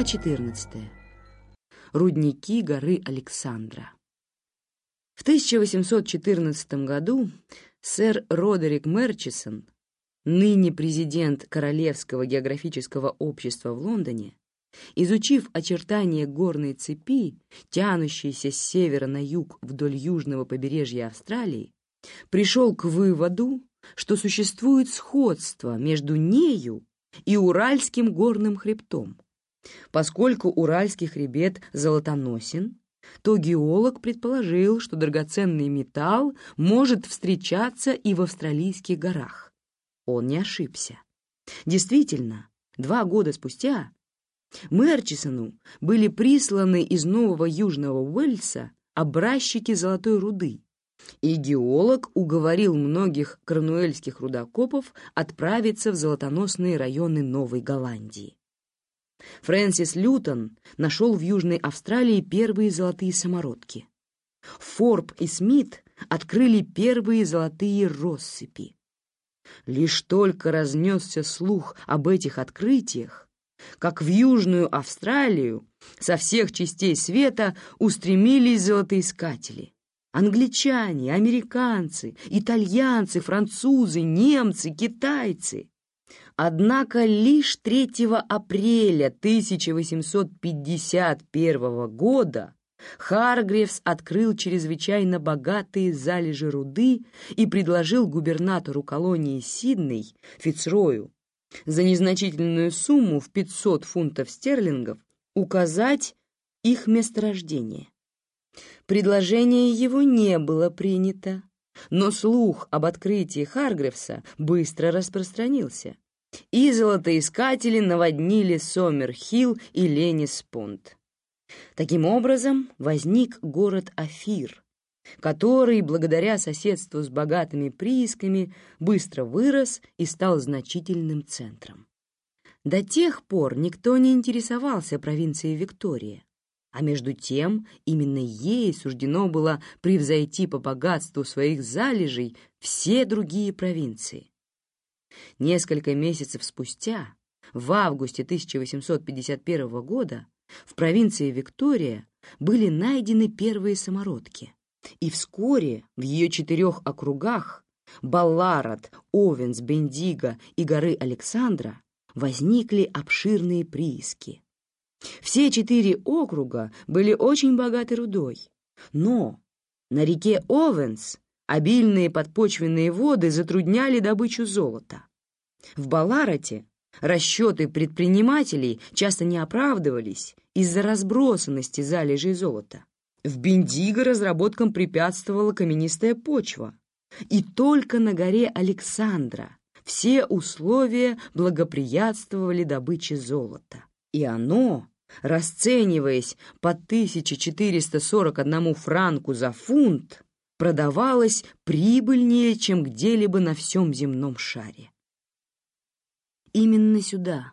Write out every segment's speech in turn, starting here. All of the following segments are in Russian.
Глава 14. Рудники горы Александра. В 1814 году сэр Родерик Мерчисон, ныне президент Королевского географического общества в Лондоне, изучив очертания горной цепи, тянущейся с севера на юг вдоль южного побережья Австралии, пришел к выводу, что существует сходство между нею и Уральским горным хребтом. Поскольку Уральский хребет золотоносен, то геолог предположил, что драгоценный металл может встречаться и в австралийских горах. Он не ошибся. Действительно, два года спустя Мерчисону были присланы из Нового Южного Уэльса образчики золотой руды, и геолог уговорил многих крануэльских рудокопов отправиться в золотоносные районы Новой Голландии. Фрэнсис Лютон нашел в Южной Австралии первые золотые самородки. Форб и Смит открыли первые золотые россыпи. Лишь только разнесся слух об этих открытиях, как в Южную Австралию со всех частей света устремились золотоискатели. Англичане, американцы, итальянцы, французы, немцы, китайцы. Однако лишь 3 апреля 1851 года Харгревс открыл чрезвычайно богатые залежи руды и предложил губернатору колонии Сидней, Фицрою, за незначительную сумму в 500 фунтов стерлингов указать их месторождение. Предложение его не было принято, но слух об открытии Харгревса быстро распространился, и золотоискатели наводнили Сомерхилл и Ленис-Понт. Таким образом возник город Афир, который, благодаря соседству с богатыми приисками, быстро вырос и стал значительным центром. До тех пор никто не интересовался провинцией Виктория, а между тем именно ей суждено было превзойти по богатству своих залежей все другие провинции. Несколько месяцев спустя, в августе 1851 года, в провинции Виктория были найдены первые самородки, и вскоре в ее четырех округах Балларат, Овенс, Бендиго и горы Александра возникли обширные прииски. Все четыре округа были очень богаты рудой, но на реке Овенс обильные подпочвенные воды затрудняли добычу золота. В Баларате расчеты предпринимателей часто не оправдывались из-за разбросанности залежей золота. В Бендиго разработкам препятствовала каменистая почва, и только на горе Александра все условия благоприятствовали добыче золота. И оно, расцениваясь по 1441 франку за фунт, продавалось прибыльнее, чем где-либо на всем земном шаре. Именно сюда,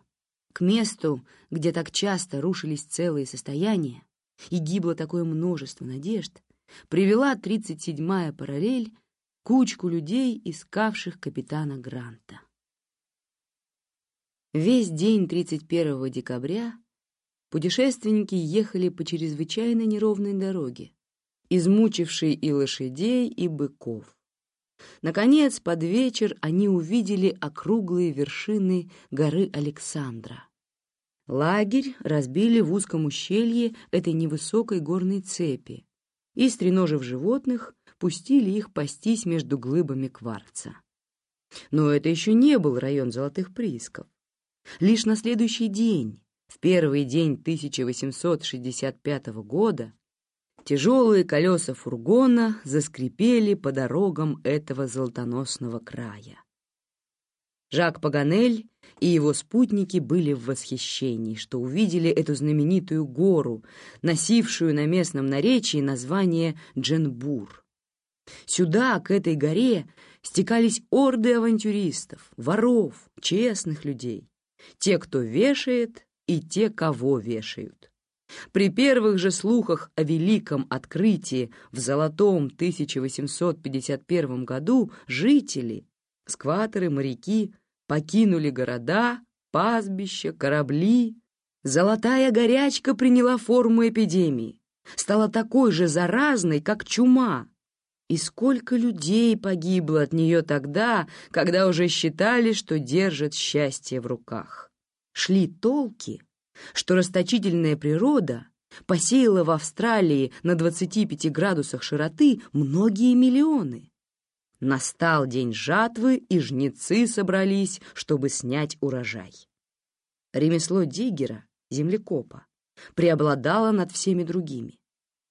к месту, где так часто рушились целые состояния и гибло такое множество надежд, привела 37-я параллель кучку людей, искавших капитана Гранта. Весь день 31 декабря путешественники ехали по чрезвычайно неровной дороге, измучившей и лошадей, и быков. Наконец, под вечер они увидели округлые вершины горы Александра. Лагерь разбили в узком ущелье этой невысокой горной цепи и, стреножив животных, пустили их пастись между глыбами кварца. Но это еще не был район золотых приисков. Лишь на следующий день, в первый день 1865 года, тяжелые колеса фургона заскрипели по дорогам этого золотоносного края. Жак Паганель и его спутники были в восхищении, что увидели эту знаменитую гору, носившую на местном наречии название Дженбур. Сюда, к этой горе, стекались орды авантюристов, воров, честных людей, те, кто вешает, и те, кого вешают. При первых же слухах о великом открытии в золотом 1851 году жители, скваторы, моряки покинули города, пастбища, корабли, Золотая горячка приняла форму эпидемии, стала такой же заразной, как чума. И сколько людей погибло от нее тогда, когда уже считали, что держат счастье в руках. Шли толки, что расточительная природа посеяла в Австралии на 25 градусах широты многие миллионы. Настал день жатвы, и жнецы собрались, чтобы снять урожай. Ремесло диггера, землекопа, преобладало над всеми другими.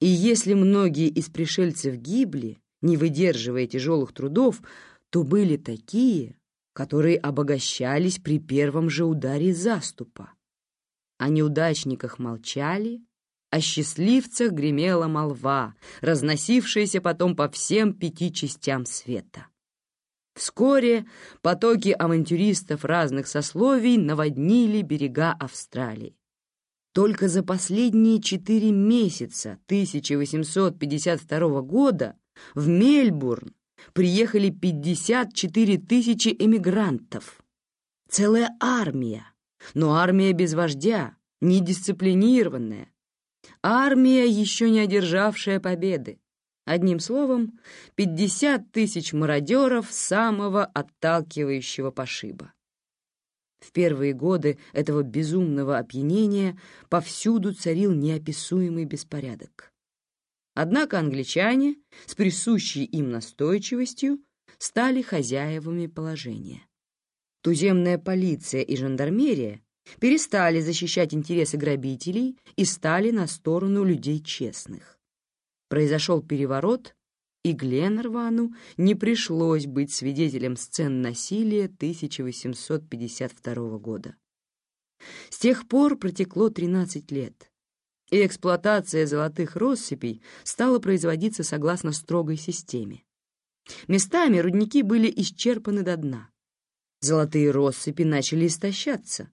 И если многие из пришельцев гибли, не выдерживая тяжелых трудов, то были такие, которые обогащались при первом же ударе заступа. О неудачниках молчали, о счастливцах гремела молва, разносившаяся потом по всем пяти частям света. Вскоре потоки авантюристов разных сословий наводнили берега Австралии. Только за последние четыре месяца 1852 года в Мельбурн приехали 54 тысячи эмигрантов. Целая армия, но армия без вождя, недисциплинированная. Армия, еще не одержавшая победы. Одним словом, 50 тысяч мародеров самого отталкивающего пошиба. В первые годы этого безумного опьянения повсюду царил неописуемый беспорядок. Однако англичане с присущей им настойчивостью стали хозяевами положения. Туземная полиция и жандармерия перестали защищать интересы грабителей и стали на сторону людей честных. Произошел переворот, и Гленнервану не пришлось быть свидетелем сцен насилия 1852 года. С тех пор протекло 13 лет, и эксплуатация золотых россыпей стала производиться согласно строгой системе. Местами рудники были исчерпаны до дна. Золотые россыпи начали истощаться.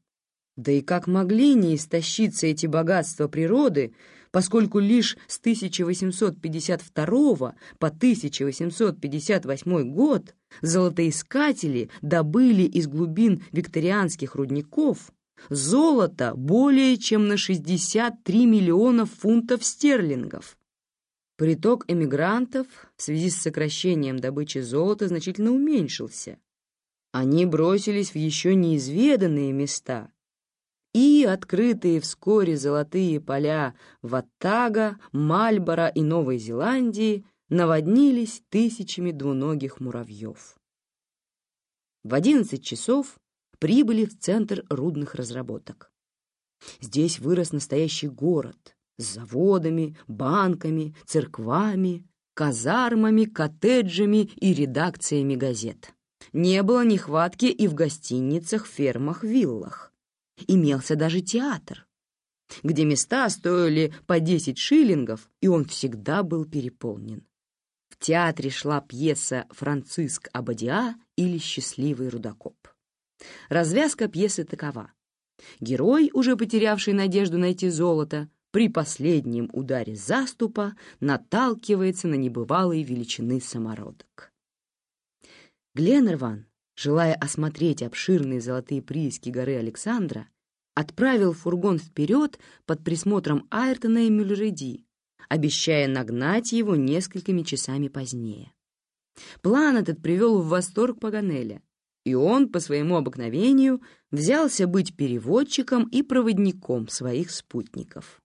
Да и как могли не истощиться эти богатства природы, поскольку лишь с 1852 по 1858 год золотоискатели добыли из глубин викторианских рудников золото более чем на 63 миллиона фунтов стерлингов. Приток эмигрантов в связи с сокращением добычи золота значительно уменьшился. Они бросились в еще неизведанные места, и открытые вскоре золотые поля Ваттага, Мальбора и Новой Зеландии наводнились тысячами двуногих муравьев. В одиннадцать часов прибыли в центр рудных разработок. Здесь вырос настоящий город с заводами, банками, церквами, казармами, коттеджами и редакциями газет. Не было нехватки и в гостиницах, фермах, виллах имелся даже театр, где места стоили по 10 шиллингов, и он всегда был переполнен. В театре шла пьеса «Франциск Абадиа» или «Счастливый рудокоп». Развязка пьесы такова. Герой, уже потерявший надежду найти золото, при последнем ударе заступа наталкивается на небывалые величины самородок. Гленнерван желая осмотреть обширные золотые прииски горы Александра, отправил фургон вперед под присмотром Айртона и Мюллереди, обещая нагнать его несколькими часами позднее. План этот привел в восторг Паганеля, и он, по своему обыкновению, взялся быть переводчиком и проводником своих спутников.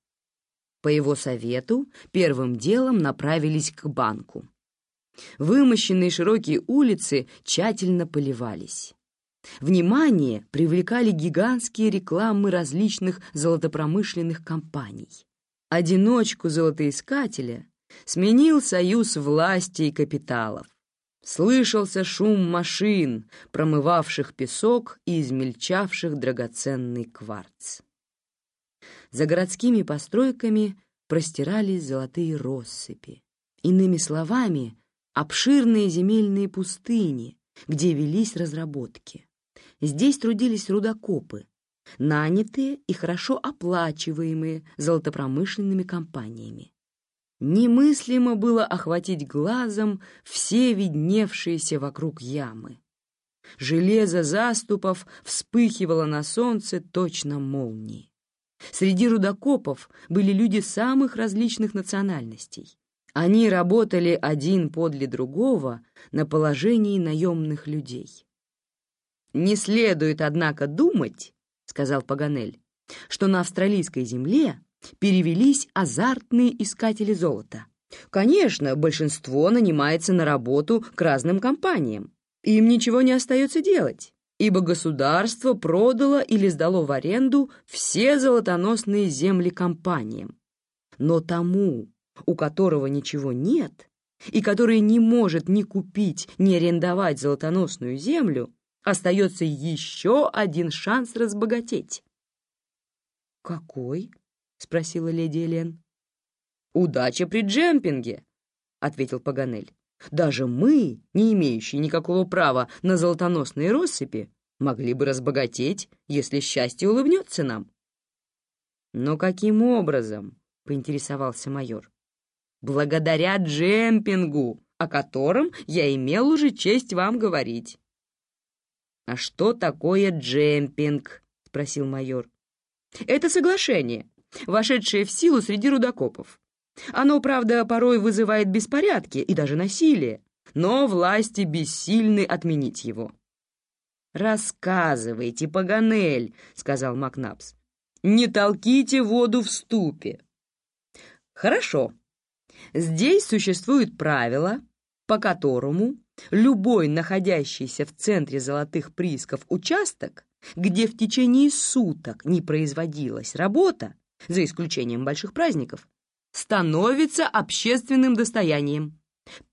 По его совету первым делом направились к банку. Вымощенные широкие улицы тщательно поливались. Внимание привлекали гигантские рекламы различных золотопромышленных компаний. Одиночку золотоискателя сменил союз власти и капиталов. Слышался шум машин, промывавших песок и измельчавших драгоценный кварц. За городскими постройками простирались золотые россыпи. Иными словами, обширные земельные пустыни, где велись разработки. Здесь трудились рудокопы, нанятые и хорошо оплачиваемые золотопромышленными компаниями. Немыслимо было охватить глазом все видневшиеся вокруг ямы. Железо заступов вспыхивало на солнце точно молнией. Среди рудокопов были люди самых различных национальностей. Они работали один подле другого на положении наемных людей. «Не следует, однако, думать, — сказал Паганель, — что на австралийской земле перевелись азартные искатели золота. Конечно, большинство нанимается на работу к разным компаниям. Им ничего не остается делать ибо государство продало или сдало в аренду все золотоносные земли компаниям. Но тому, у которого ничего нет, и который не может ни купить, ни арендовать золотоносную землю, остается еще один шанс разбогатеть. «Какой?» — спросила леди Элен. «Удача при джемпинге», — ответил Паганель. Даже мы, не имеющие никакого права на золотоносные россыпи, могли бы разбогатеть, если счастье улыбнется нам. «Но каким образом?» — поинтересовался майор. «Благодаря джемпингу, о котором я имел уже честь вам говорить». «А что такое джемпинг?» — спросил майор. «Это соглашение, вошедшее в силу среди рудокопов. Оно, правда, порой вызывает беспорядки и даже насилие, но власти бессильны отменить его. «Рассказывайте, Паганель», — сказал Макнапс. «Не толките воду в ступе». «Хорошо. Здесь существует правило, по которому любой находящийся в центре золотых приисков участок, где в течение суток не производилась работа, за исключением больших праздников, становится общественным достоянием.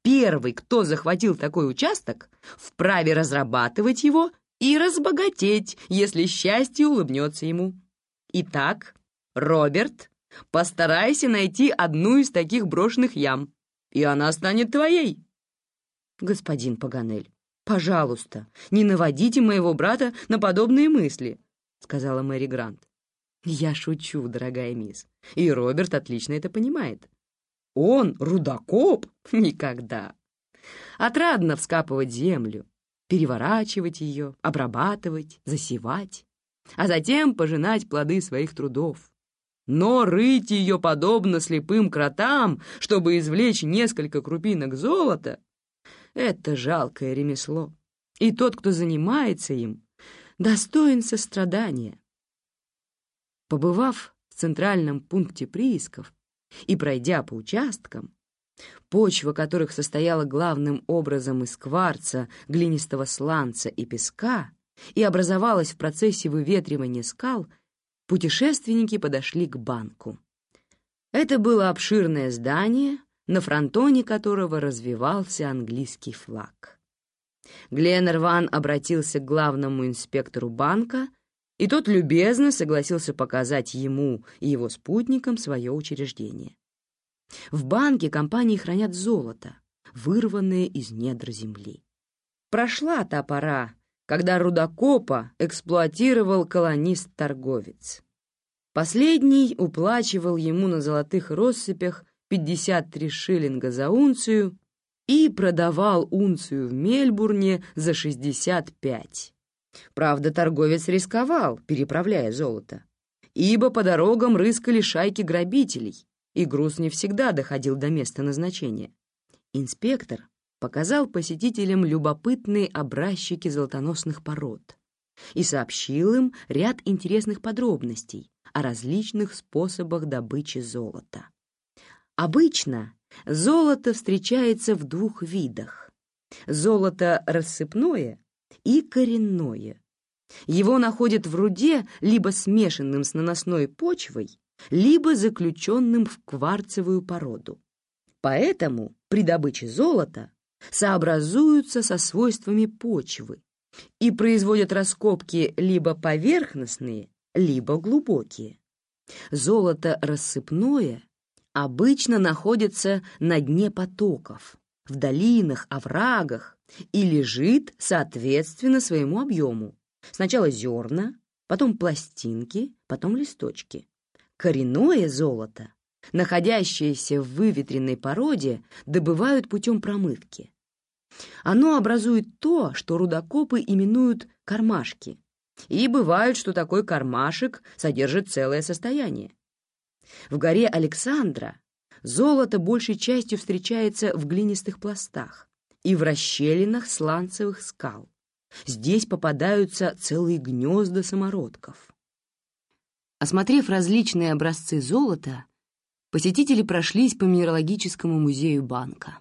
Первый, кто захватил такой участок, вправе разрабатывать его и разбогатеть, если счастье улыбнется ему. Итак, Роберт, постарайся найти одну из таких брошенных ям, и она станет твоей. Господин Паганель, пожалуйста, не наводите моего брата на подобные мысли, сказала Мэри Грант. Я шучу, дорогая мисс, и Роберт отлично это понимает. Он рудокоп? Никогда. Отрадно вскапывать землю, переворачивать ее, обрабатывать, засевать, а затем пожинать плоды своих трудов. Но рыть ее подобно слепым кротам, чтобы извлечь несколько крупинок золота, это жалкое ремесло, и тот, кто занимается им, достоин сострадания. Побывав в центральном пункте приисков и пройдя по участкам, почва которых состояла главным образом из кварца, глинистого сланца и песка, и образовалась в процессе выветривания скал, путешественники подошли к банку. Это было обширное здание, на фронтоне которого развивался английский флаг. Гленнерван обратился к главному инспектору банка и тот любезно согласился показать ему и его спутникам свое учреждение. В банке компании хранят золото, вырванное из недр земли. Прошла та пора, когда рудокопа эксплуатировал колонист-торговец. Последний уплачивал ему на золотых россыпях 53 шиллинга за унцию и продавал унцию в Мельбурне за 65. Правда, торговец рисковал, переправляя золото, ибо по дорогам рыскали шайки грабителей, и груз не всегда доходил до места назначения. Инспектор показал посетителям любопытные образчики золотоносных пород и сообщил им ряд интересных подробностей о различных способах добычи золота. Обычно золото встречается в двух видах. Золото рассыпное и коренное. Его находят в руде либо смешанным с наносной почвой, либо заключенным в кварцевую породу. Поэтому при добыче золота сообразуются со свойствами почвы и производят раскопки либо поверхностные, либо глубокие. Золото рассыпное обычно находится на дне потоков, в долинах, оврагах и лежит соответственно своему объему. Сначала зерна, потом пластинки, потом листочки. Коренное золото, находящееся в выветренной породе, добывают путем промывки. Оно образует то, что рудокопы именуют кармашки, И бывает, что такой кармашек содержит целое состояние. В горе Александра золото большей частью встречается в глинистых пластах и в расщелинах сланцевых скал. Здесь попадаются целые гнезда самородков. Осмотрев различные образцы золота, посетители прошлись по Минералогическому музею банка.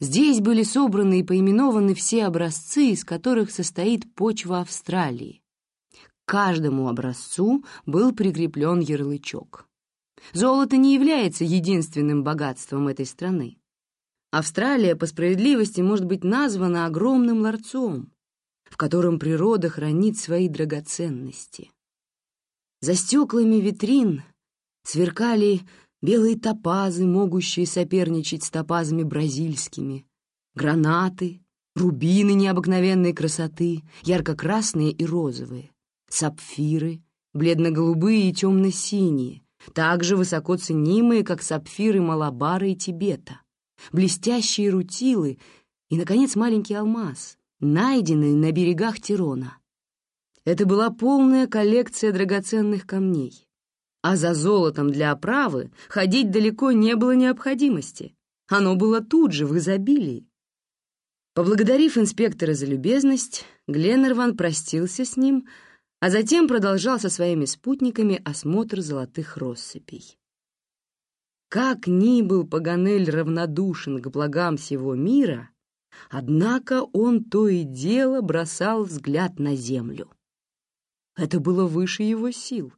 Здесь были собраны и поименованы все образцы, из которых состоит почва Австралии. К каждому образцу был прикреплен ярлычок. Золото не является единственным богатством этой страны. Австралия по справедливости может быть названа огромным ларцом, в котором природа хранит свои драгоценности. За стеклами витрин сверкали белые топазы, могущие соперничать с топазами бразильскими, гранаты, рубины необыкновенной красоты, ярко-красные и розовые, сапфиры, бледно-голубые и темно-синие, также высоко ценимые, как сапфиры Малабара и Тибета, блестящие рутилы и, наконец, маленький алмаз, найденный на берегах Тирона. Это была полная коллекция драгоценных камней. А за золотом для оправы ходить далеко не было необходимости. Оно было тут же, в изобилии. Поблагодарив инспектора за любезность, Гленнерван простился с ним, а затем продолжал со своими спутниками осмотр золотых россыпей. Как ни был Паганель равнодушен к благам всего мира, однако он то и дело бросал взгляд на землю. Это было выше его сил,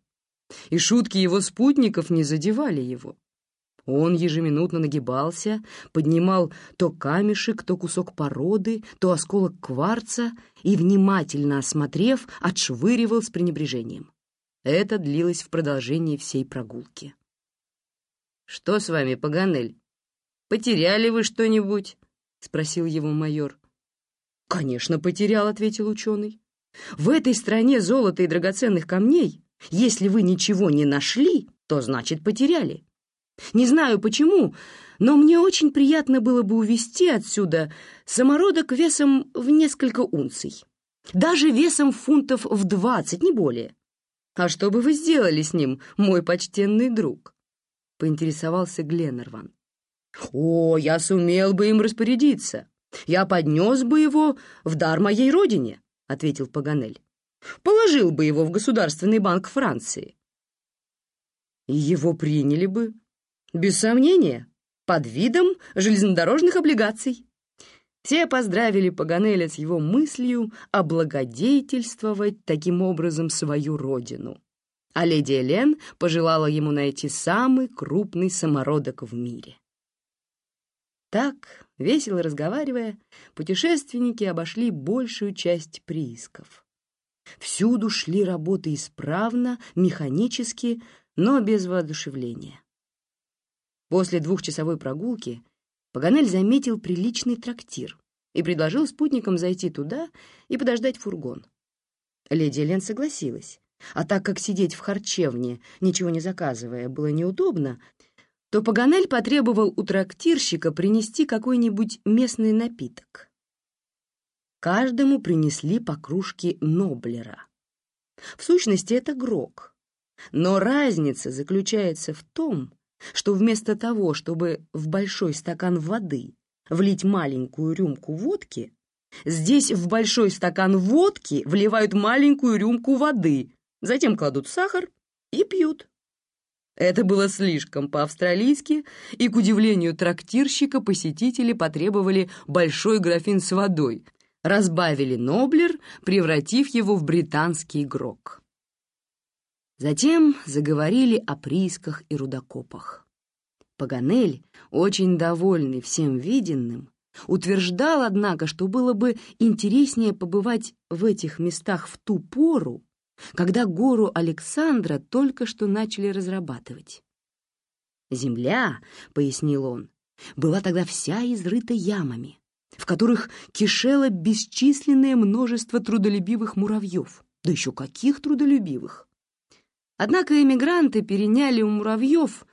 и шутки его спутников не задевали его. Он ежеминутно нагибался, поднимал то камешек, то кусок породы, то осколок кварца и, внимательно осмотрев, отшвыривал с пренебрежением. Это длилось в продолжении всей прогулки. «Что с вами, Паганель? Потеряли вы что-нибудь?» — спросил его майор. «Конечно, потерял», — ответил ученый. В этой стране золота и драгоценных камней, если вы ничего не нашли, то значит потеряли. Не знаю почему, но мне очень приятно было бы увезти отсюда самородок весом в несколько унций. Даже весом фунтов в двадцать, не более. А что бы вы сделали с ним, мой почтенный друг? Поинтересовался Гленнерван. О, я сумел бы им распорядиться. Я поднес бы его в дар моей родине ответил Паганель. «Положил бы его в Государственный банк Франции». «И его приняли бы?» «Без сомнения, под видом железнодорожных облигаций». Все поздравили Паганеля с его мыслью облагодетельствовать таким образом свою родину. А леди Элен пожелала ему найти самый крупный самородок в мире. Так, весело разговаривая, путешественники обошли большую часть приисков. Всюду шли работы исправно, механически, но без воодушевления. После двухчасовой прогулки Паганель заметил приличный трактир и предложил спутникам зайти туда и подождать фургон. Леди Элен согласилась, а так как сидеть в харчевне, ничего не заказывая, было неудобно, то Паганель потребовал у трактирщика принести какой-нибудь местный напиток. Каждому принесли по кружке Ноблера. В сущности, это грок. Но разница заключается в том, что вместо того, чтобы в большой стакан воды влить маленькую рюмку водки, здесь в большой стакан водки вливают маленькую рюмку воды, затем кладут сахар и пьют. Это было слишком по-австралийски, и, к удивлению трактирщика, посетители потребовали большой графин с водой, разбавили Ноблер, превратив его в британский грок. Затем заговорили о приисках и рудокопах. Паганель, очень довольный всем виденным, утверждал, однако, что было бы интереснее побывать в этих местах в ту пору, когда гору Александра только что начали разрабатывать. «Земля», — пояснил он, — была тогда вся изрыта ямами, в которых кишело бесчисленное множество трудолюбивых муравьев. Да еще каких трудолюбивых! Однако эмигранты переняли у муравьев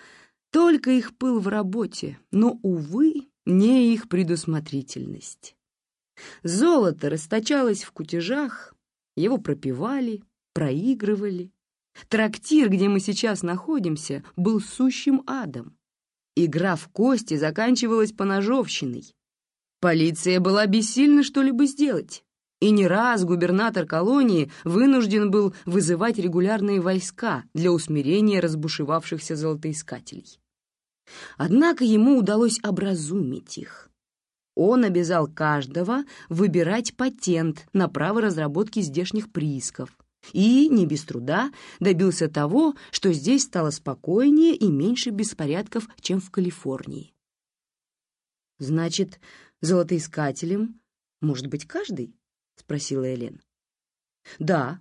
только их пыл в работе, но, увы, не их предусмотрительность. Золото расточалось в кутежах, Его пропивали, проигрывали. Трактир, где мы сейчас находимся, был сущим адом. Игра в кости заканчивалась поножовщиной. Полиция была бессильна что-либо сделать. И не раз губернатор колонии вынужден был вызывать регулярные войска для усмирения разбушевавшихся золотоискателей. Однако ему удалось образумить их. Он обязал каждого выбирать патент на право разработки здешних приисков и, не без труда, добился того, что здесь стало спокойнее и меньше беспорядков, чем в Калифорнии. «Значит, золотоискателем может быть каждый?» — спросила Элен. «Да,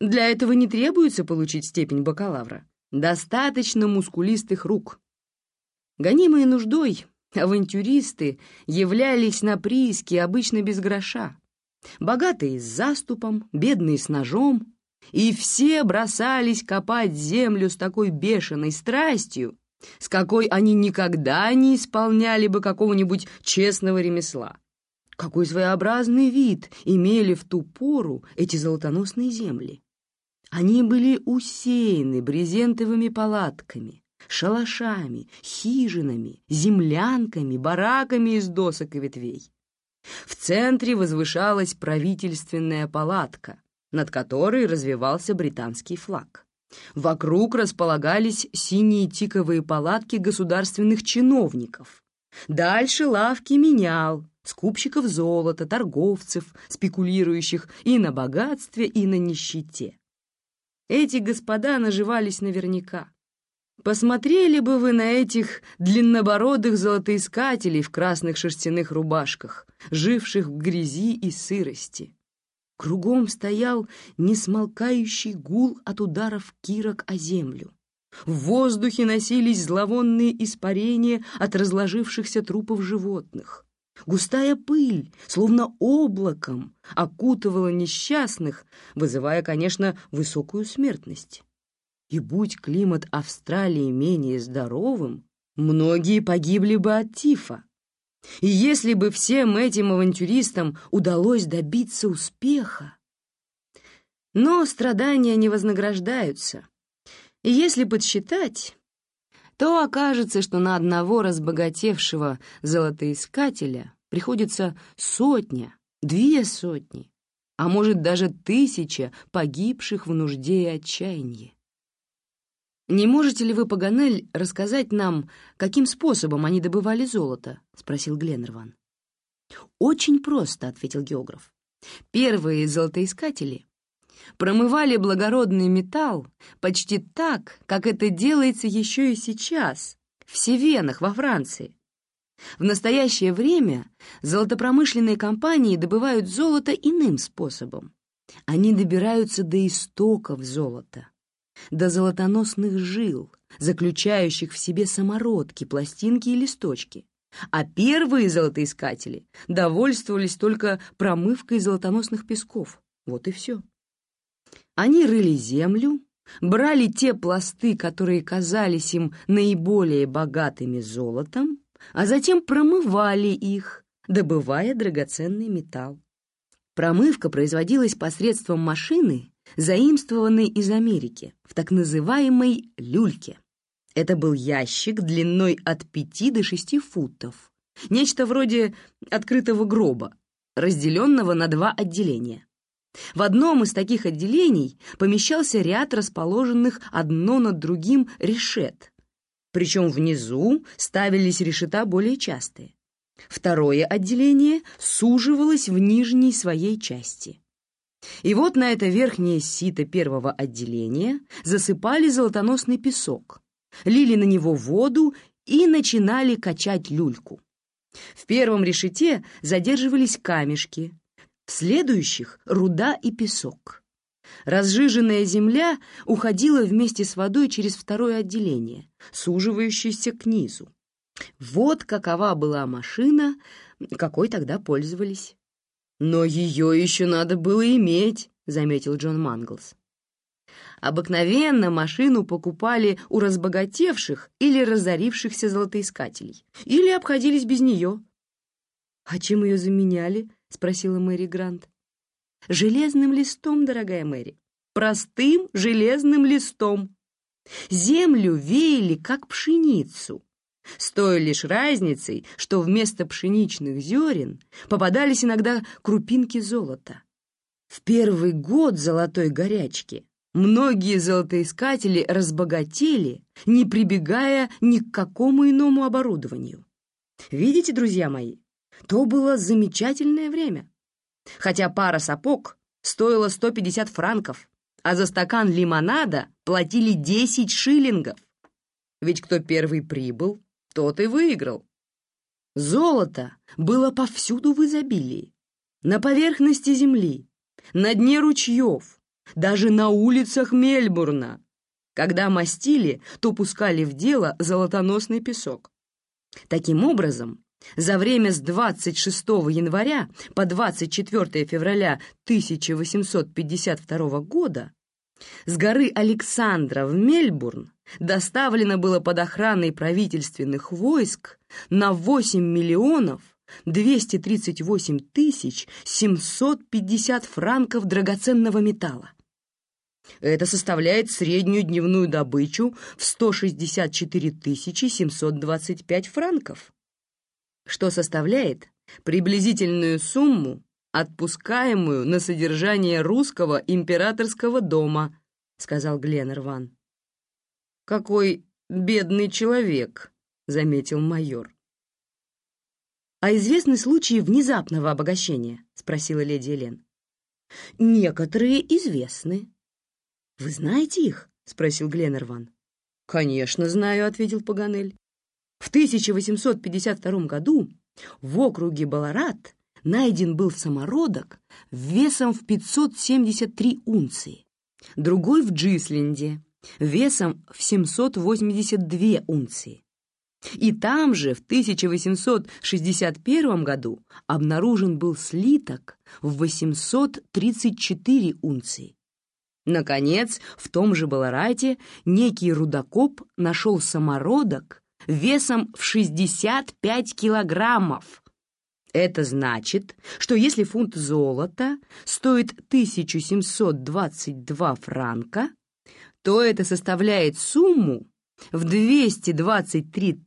для этого не требуется получить степень бакалавра. Достаточно мускулистых рук. Гонимые нуждой, авантюристы являлись на прииске обычно без гроша. Богатые с заступом, бедные с ножом, и все бросались копать землю с такой бешеной страстью, с какой они никогда не исполняли бы какого-нибудь честного ремесла. Какой своеобразный вид имели в ту пору эти золотоносные земли. Они были усеяны брезентовыми палатками, шалашами, хижинами, землянками, бараками из досок и ветвей. В центре возвышалась правительственная палатка, над которой развивался британский флаг. Вокруг располагались синие тиковые палатки государственных чиновников. Дальше лавки менял, скупщиков золота, торговцев, спекулирующих и на богатстве, и на нищете. Эти господа наживались наверняка. Посмотрели бы вы на этих длиннобородых золотоискателей в красных шерстяных рубашках, живших в грязи и сырости. Кругом стоял несмолкающий гул от ударов кирок о землю. В воздухе носились зловонные испарения от разложившихся трупов животных. Густая пыль, словно облаком, окутывала несчастных, вызывая, конечно, высокую смертность. И будь климат Австралии менее здоровым, многие погибли бы от тифа. И если бы всем этим авантюристам удалось добиться успеха... Но страдания не вознаграждаются. И если подсчитать, то окажется, что на одного разбогатевшего золотоискателя приходится сотня, две сотни, а может даже тысяча погибших в нужде и отчаянии. «Не можете ли вы, Паганель, рассказать нам, каким способом они добывали золото?» — спросил Гленнерван. «Очень просто», — ответил географ. «Первые золотоискатели промывали благородный металл почти так, как это делается еще и сейчас, в Севенах, во Франции. В настоящее время золотопромышленные компании добывают золото иным способом. Они добираются до истоков золота до золотоносных жил, заключающих в себе самородки, пластинки и листочки. А первые золотоискатели довольствовались только промывкой золотоносных песков. Вот и все. Они рыли землю, брали те пласты, которые казались им наиболее богатыми золотом, а затем промывали их, добывая драгоценный металл. Промывка производилась посредством машины, заимствованной из Америки, в так называемой люльке. Это был ящик длиной от 5 до 6 футов, нечто вроде открытого гроба, разделенного на два отделения. В одном из таких отделений помещался ряд расположенных одно над другим решет, причем внизу ставились решета более частые. Второе отделение суживалось в нижней своей части. И вот на это верхнее сито первого отделения засыпали золотоносный песок, лили на него воду и начинали качать люльку. В первом решете задерживались камешки, в следующих — руда и песок. Разжиженная земля уходила вместе с водой через второе отделение, суживающееся к низу. Вот какова была машина, какой тогда пользовались. «Но ее еще надо было иметь», — заметил Джон Манглс. Обыкновенно машину покупали у разбогатевших или разорившихся золотоискателей, или обходились без нее. «А чем ее заменяли?» — спросила Мэри Грант. Железным листом, дорогая Мэри. Простым железным листом. Землю веяли, как пшеницу. С той лишь разницей, что вместо пшеничных зерен попадались иногда крупинки золота. В первый год золотой горячки многие золотоискатели разбогатели, не прибегая ни к какому иному оборудованию. Видите, друзья мои, то было замечательное время. Хотя пара сапог стоила 150 франков, а за стакан лимонада платили 10 шиллингов. Ведь кто первый прибыл, тот и выиграл. Золото было повсюду в изобилии. На поверхности земли, на дне ручьев, даже на улицах Мельбурна. Когда мастили, то пускали в дело золотоносный песок. Таким образом, за время с 26 января по 24 февраля 1852 года с горы Александра в Мельбурн доставлено было под охраной правительственных войск на 8 миллионов 238 тысяч 750 франков драгоценного металла. Это составляет среднюю дневную добычу в 164 725 франков, что составляет приблизительную сумму, отпускаемую на содержание русского императорского дома, сказал Гленнерван. «Какой бедный человек», — заметил майор. «А известны случаи внезапного обогащения?» — спросила леди Элен. «Некоторые известны», «Вы знаете их?» — спросил Гленнерван. «Конечно знаю», — ответил Паганель. В 1852 году в округе Баларат найден был самородок весом в 573 унции, другой в Джисленде весом в 782 унции. И там же в 1861 году обнаружен был слиток в 834 унции. Наконец, в том же Баларате некий рудокоп нашел самородок весом в 65 килограммов. Это значит, что если фунт золота стоит 1722 франка, то это составляет сумму в 223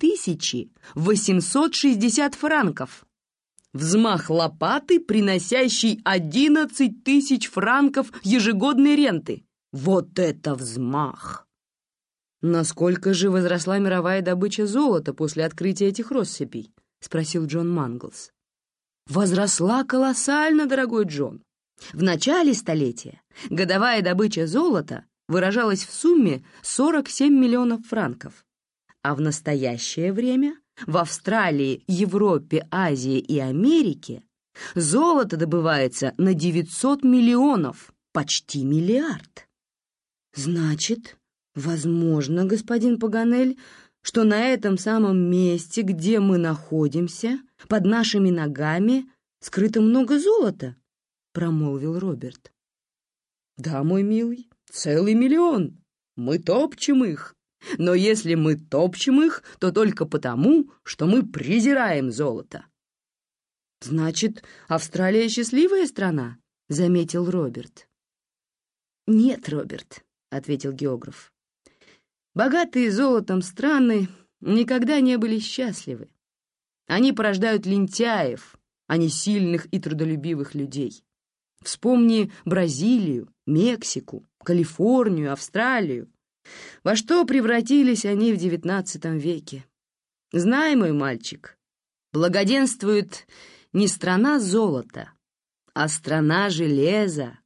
860 франков. Взмах лопаты, приносящий 11 тысяч франков ежегодной ренты. Вот это взмах! «Насколько же возросла мировая добыча золота после открытия этих россыпей?» — спросил Джон Манглс. «Возросла колоссально, дорогой Джон. В начале столетия годовая добыча золота выражалась в сумме 47 миллионов франков, а в настоящее время в Австралии, Европе, Азии и Америке золото добывается на 900 миллионов, почти миллиард. Значит, возможно, господин Паганель, что на этом самом месте, где мы находимся, под нашими ногами, скрыто много золота, промолвил Роберт. Да, мой милый, целый миллион. Мы топчем их. Но если мы топчем их, то только потому, что мы презираем золото. «Значит, Австралия счастливая страна?» — заметил Роберт. «Нет, Роберт», — ответил географ. «Богатые золотом страны никогда не были счастливы. Они порождают лентяев, а не сильных и трудолюбивых людей. Вспомни Бразилию, Мексику, Калифорнию, Австралию. Во что превратились они в девятнадцатом веке? Знай, мой мальчик, благоденствует не страна золота, а страна железа,